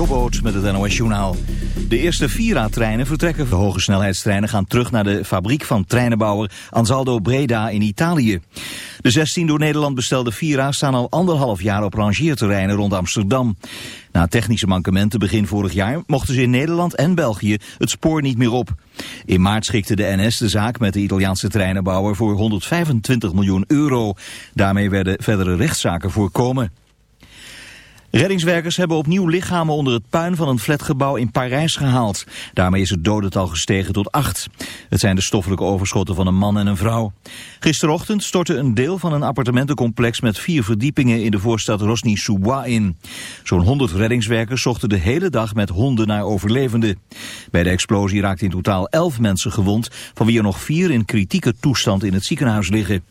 Jobboot met het NOS Journaal. De eerste Vira-treinen vertrekken. De hoge snelheidstreinen gaan terug naar de fabriek van treinenbouwer Ansaldo Breda in Italië. De 16 door Nederland bestelde Vira staan al anderhalf jaar op rangeerterreinen rond Amsterdam. Na technische mankementen begin vorig jaar mochten ze in Nederland en België het spoor niet meer op. In maart schikte de NS de zaak met de Italiaanse treinenbouwer voor 125 miljoen euro. Daarmee werden verdere rechtszaken voorkomen. Reddingswerkers hebben opnieuw lichamen onder het puin van een flatgebouw in Parijs gehaald. Daarmee is het dodental gestegen tot acht. Het zijn de stoffelijke overschotten van een man en een vrouw. Gisterochtend stortte een deel van een appartementencomplex met vier verdiepingen in de voorstad Rosny-sous-Bois in. Zo'n 100 reddingswerkers zochten de hele dag met honden naar overlevenden. Bij de explosie raakten in totaal elf mensen gewond, van wie er nog vier in kritieke toestand in het ziekenhuis liggen.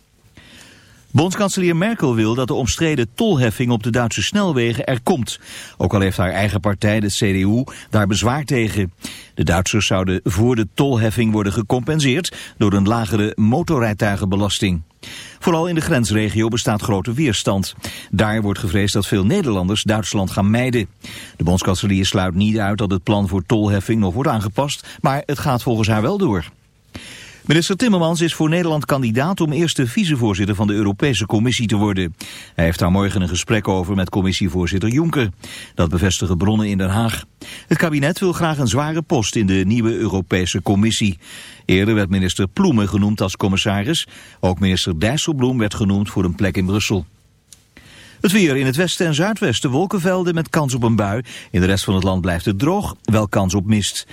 Bondskanselier Merkel wil dat de omstreden tolheffing op de Duitse snelwegen er komt. Ook al heeft haar eigen partij, de CDU, daar bezwaar tegen. De Duitsers zouden voor de tolheffing worden gecompenseerd door een lagere motorrijtuigenbelasting. Vooral in de grensregio bestaat grote weerstand. Daar wordt gevreesd dat veel Nederlanders Duitsland gaan mijden. De bondskanselier sluit niet uit dat het plan voor tolheffing nog wordt aangepast, maar het gaat volgens haar wel door. Minister Timmermans is voor Nederland kandidaat om eerste vicevoorzitter van de Europese Commissie te worden. Hij heeft daar morgen een gesprek over met commissievoorzitter Juncker. Dat bevestigen bronnen in Den Haag. Het kabinet wil graag een zware post in de nieuwe Europese Commissie. Eerder werd minister Ploemen genoemd als commissaris. Ook minister Dijsselbloem werd genoemd voor een plek in Brussel. Het weer in het westen en zuidwesten wolkenvelden met kans op een bui. In de rest van het land blijft het droog, wel kans op mist.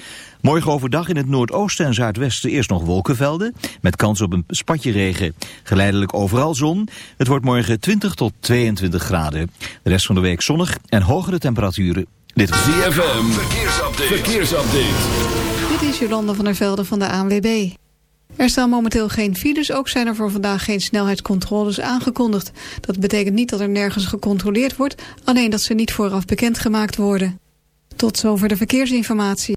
Morgen overdag in het noordoosten en zuidwesten eerst nog wolkenvelden... met kans op een spatje regen. Geleidelijk overal zon. Het wordt morgen 20 tot 22 graden. De rest van de week zonnig en hogere temperaturen. Dit is ZFM. Verkeersupdate. Verkeersupdate. Dit is Jolanda van der Velde van de ANWB. Er staan momenteel geen files, ook zijn er voor vandaag geen snelheidscontroles aangekondigd. Dat betekent niet dat er nergens gecontroleerd wordt, alleen dat ze niet vooraf bekendgemaakt worden. Tot zover de verkeersinformatie.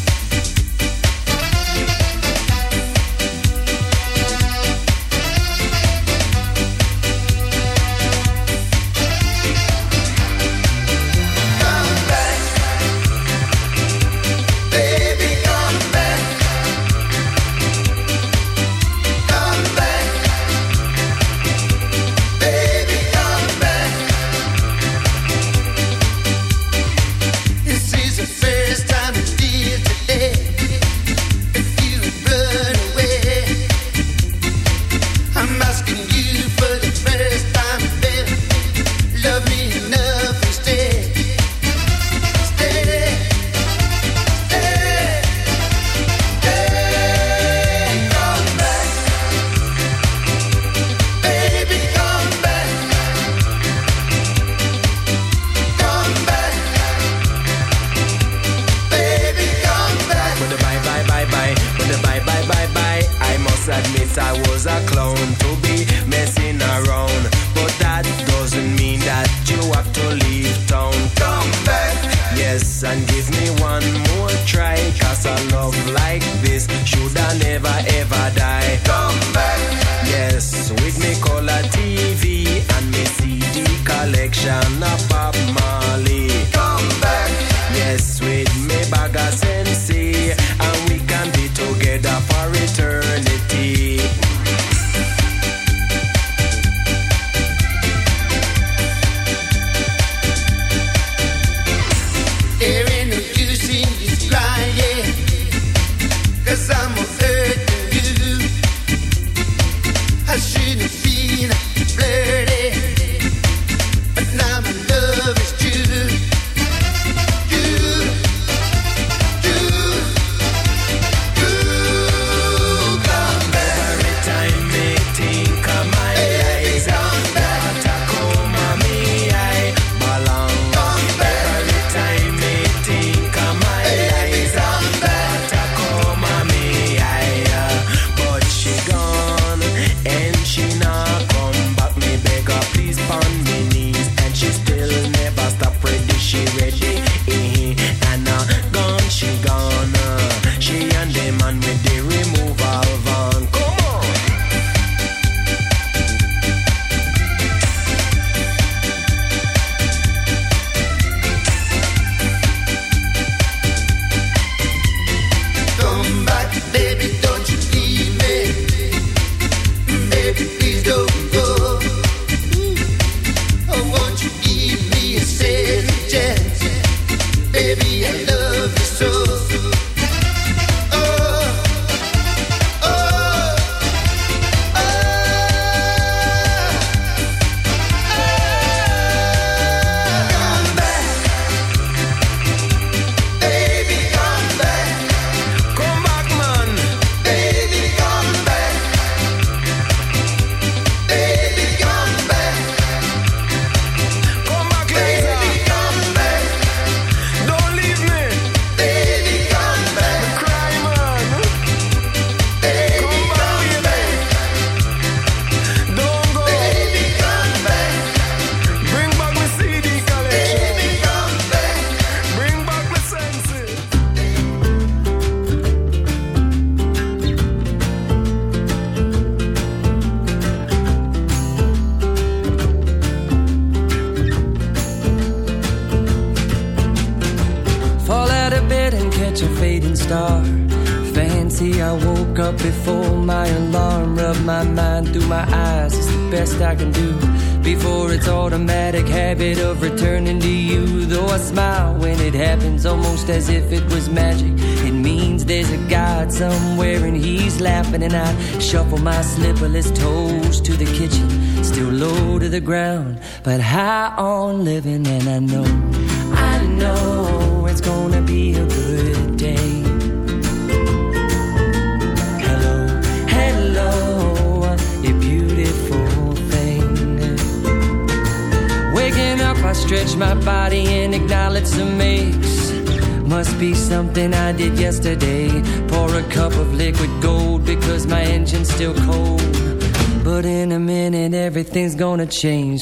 But now my love like this should I never ever die. Come back. Yes, with me color TV and me CD collection of Bob Marley. Come back. Yes, with me bag is everything's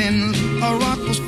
a rock was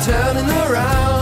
Turning, turning, turning around.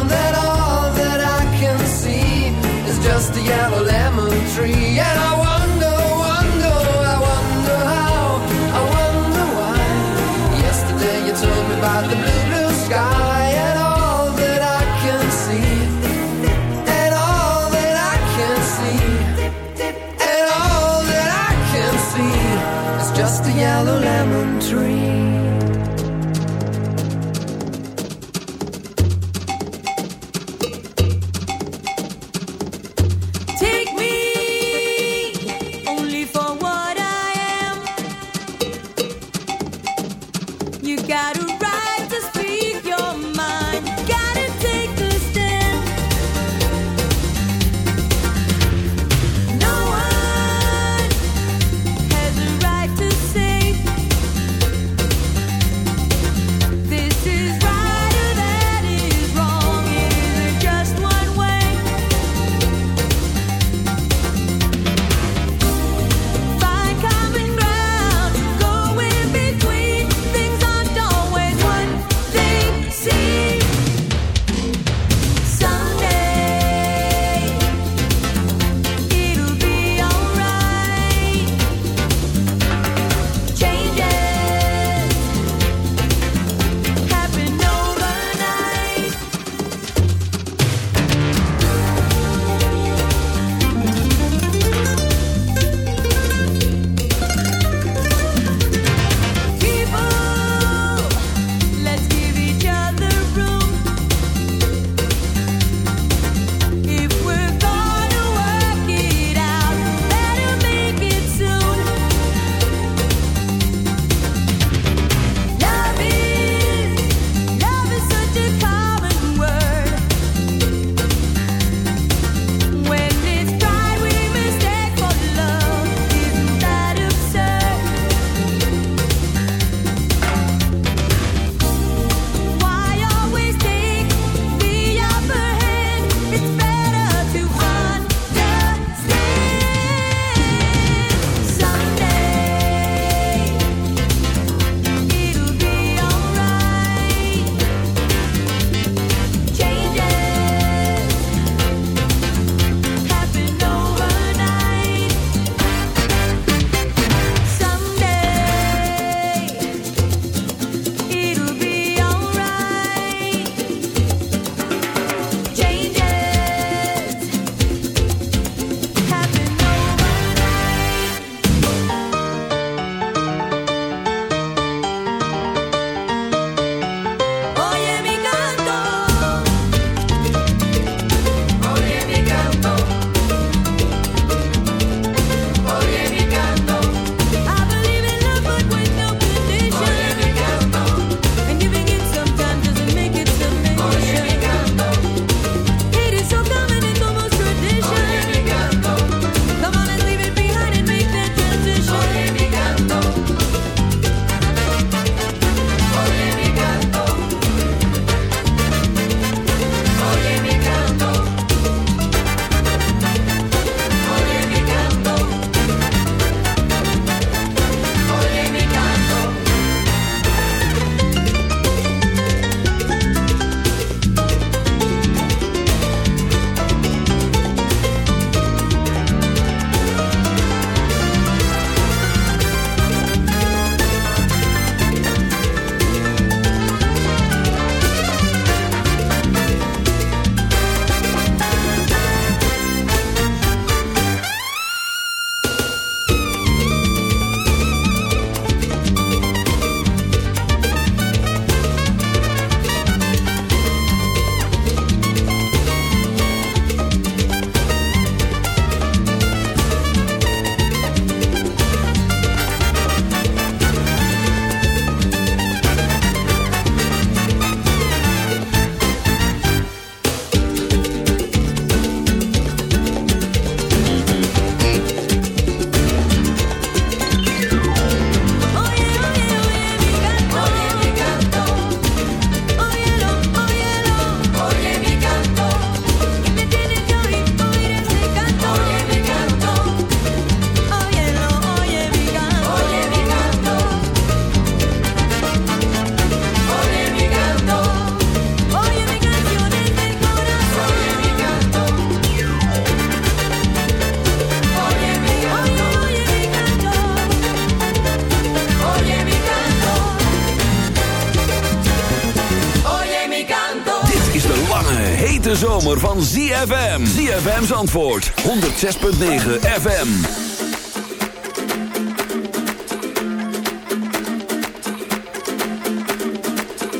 ZFM Zandvoort 106.9 FM.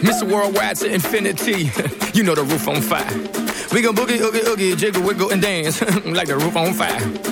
Mr. Worldwide to infinity. you know the roof on fire. We gon' boogie, oogie, oogie, jiggle, wiggle, and dance like the roof on fire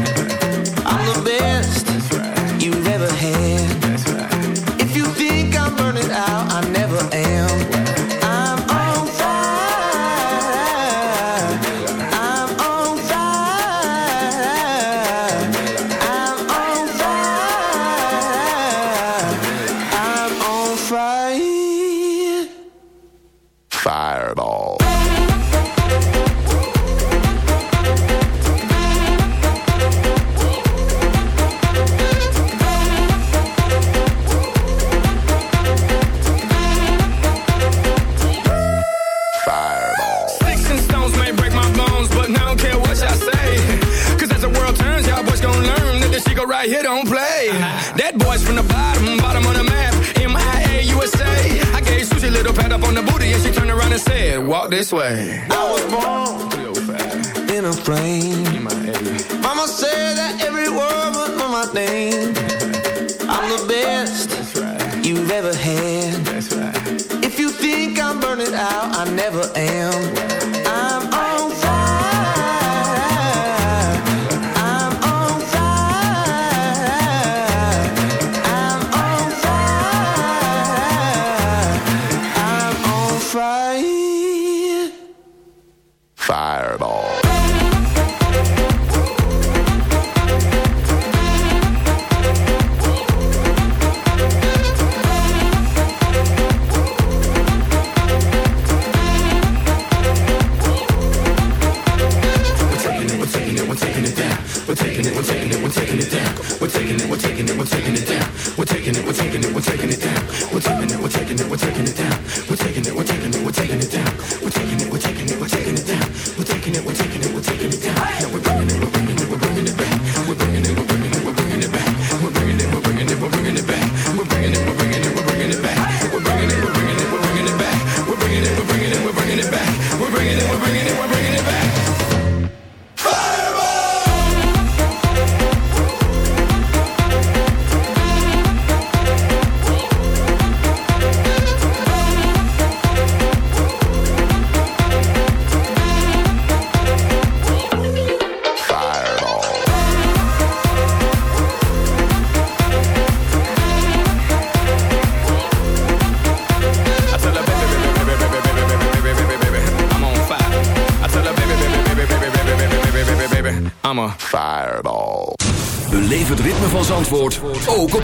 swear that every word was my name.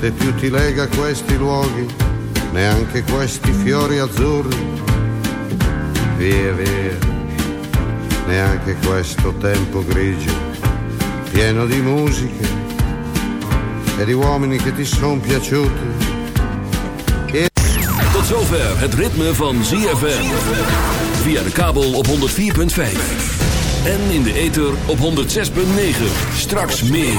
Ti lega questi luoghi, neanche questi fiori azzurri. Via, via, neanche questo tempo grigio, pieno di musiche e di uomini che ti sono piaciuti. E... Tot zover het ritme van ZFM. Via de kabel op 104.5. En in de ether op 106.9. Straks meer.